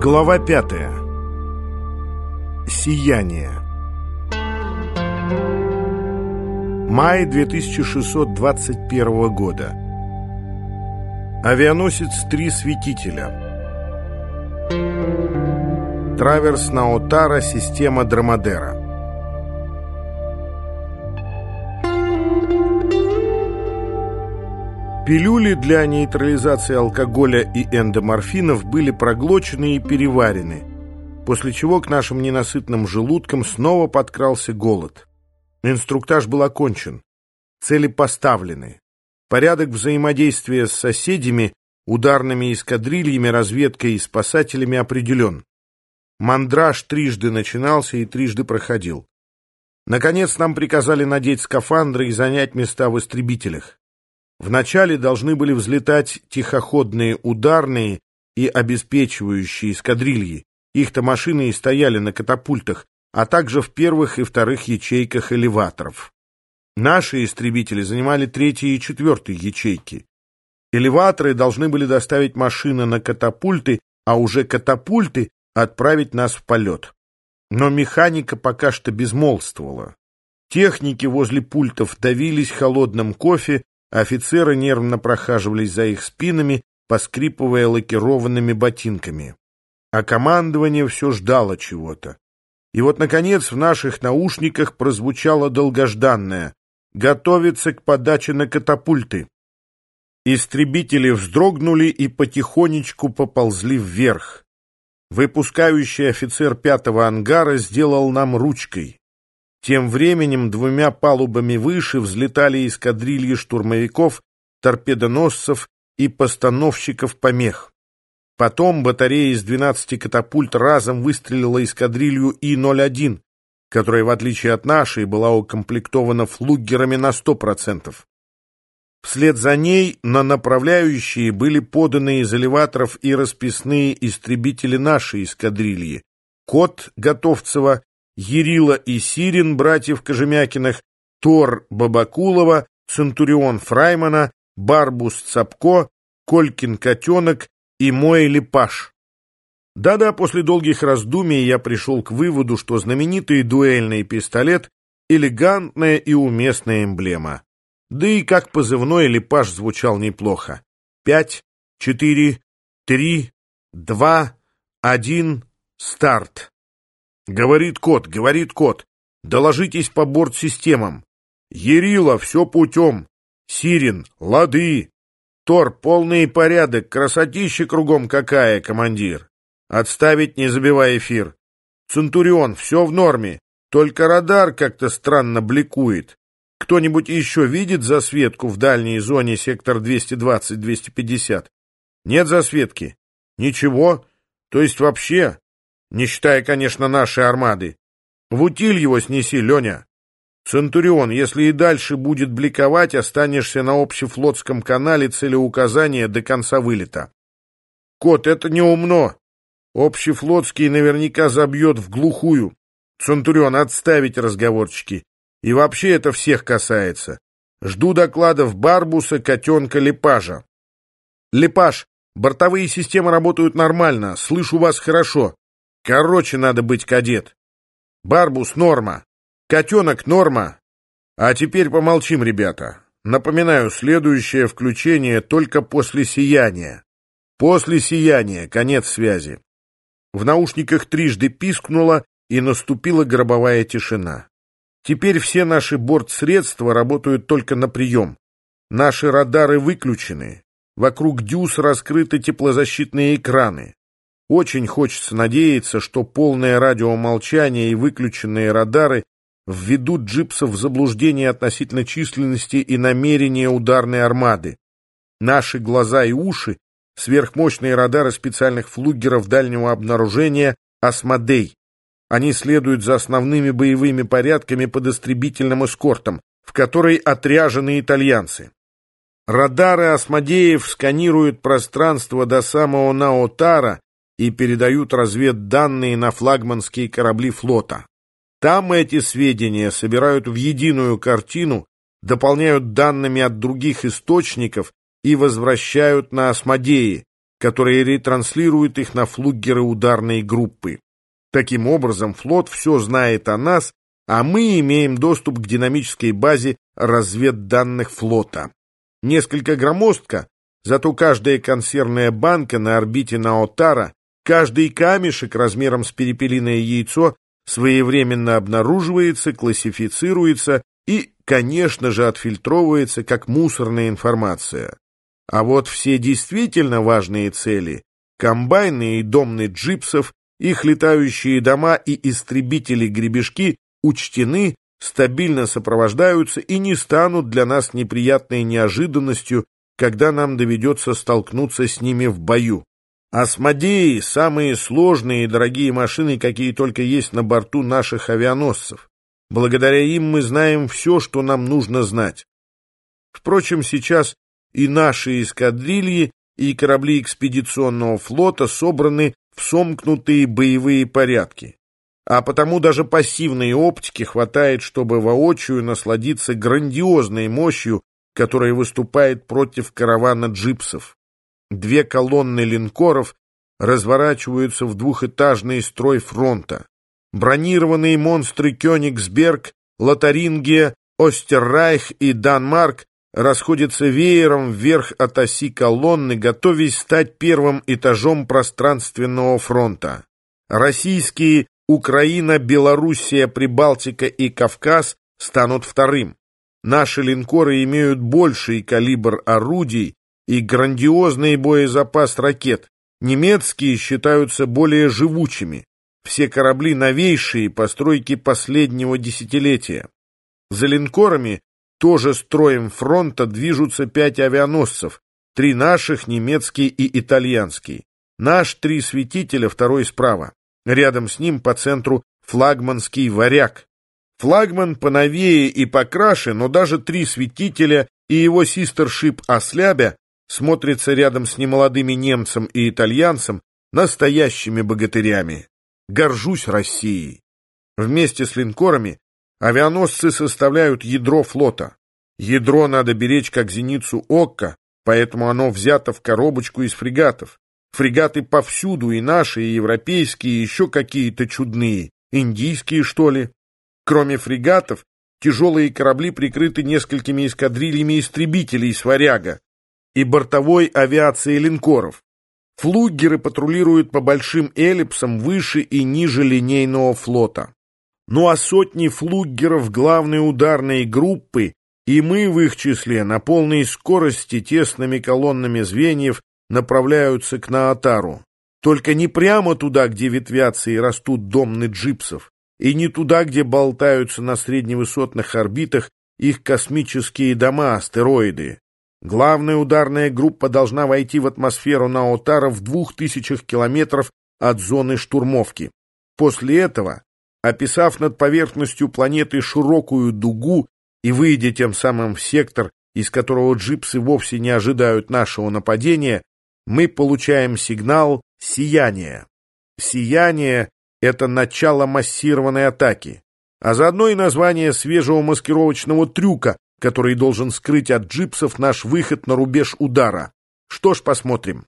Глава пятая. Сияние. Май 2621 года. Авианосец «Три светителя». Траверс Наотара, система Драмадера. Пилюли для нейтрализации алкоголя и эндоморфинов были проглочены и переварены, после чего к нашим ненасытным желудкам снова подкрался голод. Инструктаж был окончен, цели поставлены, порядок взаимодействия с соседями, ударными эскадрильями, разведкой и спасателями определен. Мандраж трижды начинался и трижды проходил. Наконец нам приказали надеть скафандры и занять места в истребителях. Вначале должны были взлетать тихоходные ударные и обеспечивающие эскадрильи. Их-то машины и стояли на катапультах, а также в первых и вторых ячейках элеваторов. Наши истребители занимали третьи и четвертые ячейки. Элеваторы должны были доставить машины на катапульты, а уже катапульты отправить нас в полет. Но механика пока что безмолвствовала. Техники возле пультов давились холодным кофе, Офицеры нервно прохаживались за их спинами, поскрипывая лакированными ботинками. А командование все ждало чего-то. И вот, наконец, в наших наушниках прозвучало долгожданное «Готовиться к подаче на катапульты». Истребители вздрогнули и потихонечку поползли вверх. Выпускающий офицер пятого ангара сделал нам ручкой. Тем временем двумя палубами выше взлетали эскадрильи штурмовиков, торпедоносцев и постановщиков помех. Потом батарея из 12 катапульт разом выстрелила эскадрилью И-01, которая, в отличие от нашей, была укомплектована флугерами на 100%. Вслед за ней на направляющие были поданы из элеваторов и расписные истребители нашей эскадрильи. Кот Готовцева Ерила и Сирин, братьев Кожемякиных, Тор Бабакулова, Центурион Фраймана, Барбус Цапко, Колькин Котенок и мой Лепаш. Да-да, после долгих раздумий я пришел к выводу, что знаменитый дуэльный пистолет — элегантная и уместная эмблема. Да и как позывной Лепаш звучал неплохо. Пять, четыре, три, два, один, старт. Говорит кот, говорит кот. Доложитесь по бортсистемам. Ерила, все путем. Сирин, лады. Тор, полный порядок, красотища кругом какая, командир. Отставить, не забивая эфир. Центурион, все в норме. Только радар как-то странно бликует. Кто-нибудь еще видит засветку в дальней зоне сектор 220-250? Нет засветки? Ничего? То есть вообще? Не считая, конечно, нашей армады. В утиль его снеси, Леня. Центурион, если и дальше будет бликовать, останешься на общефлотском канале целеуказания до конца вылета. Кот, это не умно. Общефлотский наверняка забьет в глухую. Центурион, отставить разговорчики. И вообще это всех касается. Жду докладов Барбуса, Котенка, Лепажа. Лепаж, бортовые системы работают нормально, слышу вас хорошо. Короче надо быть, кадет. Барбус — норма. Котенок — норма. А теперь помолчим, ребята. Напоминаю, следующее включение только после сияния. После сияния, конец связи. В наушниках трижды пискнуло, и наступила гробовая тишина. Теперь все наши бортсредства работают только на прием. Наши радары выключены. Вокруг дюз раскрыты теплозащитные экраны. Очень хочется надеяться, что полное радиомолчание и выключенные радары введут джипсов в заблуждение относительно численности и намерения ударной армады. Наши глаза и уши — сверхмощные радары специальных флугеров дальнего обнаружения «Асмодей». Они следуют за основными боевыми порядками под истребительным эскортом, в который отряжены итальянцы. Радары «Асмодеев» сканируют пространство до самого Наотара и передают разведданные на флагманские корабли флота. Там эти сведения собирают в единую картину, дополняют данными от других источников и возвращают на Осмодеи, которые ретранслируют их на флугеры ударной группы. Таким образом, флот все знает о нас, а мы имеем доступ к динамической базе разведданных флота. Несколько громоздко, зато каждая консервная банка на орбите Наотара, каждый камешек размером с перепелиное яйцо своевременно обнаруживается, классифицируется и, конечно же, отфильтровывается как мусорная информация. А вот все действительно важные цели – комбайны и домны джипсов, их летающие дома и истребители-гребешки учтены, стабильно сопровождаются и не станут для нас неприятной неожиданностью, когда нам доведется столкнуться с ними в бою. Осмодеи – самые сложные и дорогие машины, какие только есть на борту наших авианосцев. Благодаря им мы знаем все, что нам нужно знать. Впрочем, сейчас и наши эскадрильи, и корабли экспедиционного флота собраны в сомкнутые боевые порядки. А потому даже пассивной оптики хватает, чтобы воочию насладиться грандиозной мощью, которая выступает против каравана джипсов. Две колонны линкоров разворачиваются в двухэтажный строй фронта. Бронированные монстры Кёнигсберг, Лотарингия, Остеррайх и Данмарк расходятся веером вверх от оси колонны, готовясь стать первым этажом пространственного фронта. Российские Украина, Белоруссия, Прибалтика и Кавказ станут вторым. Наши линкоры имеют больший калибр орудий и грандиозный боезапас ракет. Немецкие считаются более живучими. Все корабли новейшие, постройки последнего десятилетия. За линкорами, тоже строем фронта, движутся пять авианосцев, три наших, немецкий и итальянский. Наш три светителя, второй справа. Рядом с ним по центру флагманский варяг. Флагман поновее и покраше, но даже три светителя и его систершип «Ослябя» смотрится рядом с немолодыми немцем и итальянцем настоящими богатырями. Горжусь Россией. Вместе с линкорами авианосцы составляют ядро флота. Ядро надо беречь как зеницу ока, поэтому оно взято в коробочку из фрегатов. Фрегаты повсюду, и наши, и европейские, и еще какие-то чудные. Индийские, что ли? Кроме фрегатов, тяжелые корабли прикрыты несколькими эскадрильями истребителей с «Варяга», и бортовой авиации линкоров. Флугеры патрулируют по большим эллипсам выше и ниже линейного флота. Ну а сотни флугеров главной ударной группы, и мы в их числе на полной скорости тесными колоннами звеньев направляются к Наатару. Только не прямо туда, где ветвятся и растут домны джипсов, и не туда, где болтаются на средневысотных орбитах их космические дома-астероиды. Главная ударная группа должна войти в атмосферу Наотара в двух тысячах километров от зоны штурмовки. После этого, описав над поверхностью планеты широкую дугу и выйдя тем самым в сектор, из которого джипсы вовсе не ожидают нашего нападения, мы получаем сигнал «сияние». Сияние — это начало массированной атаки, а заодно и название свежего маскировочного трюка, который должен скрыть от джипсов наш выход на рубеж удара. Что ж, посмотрим.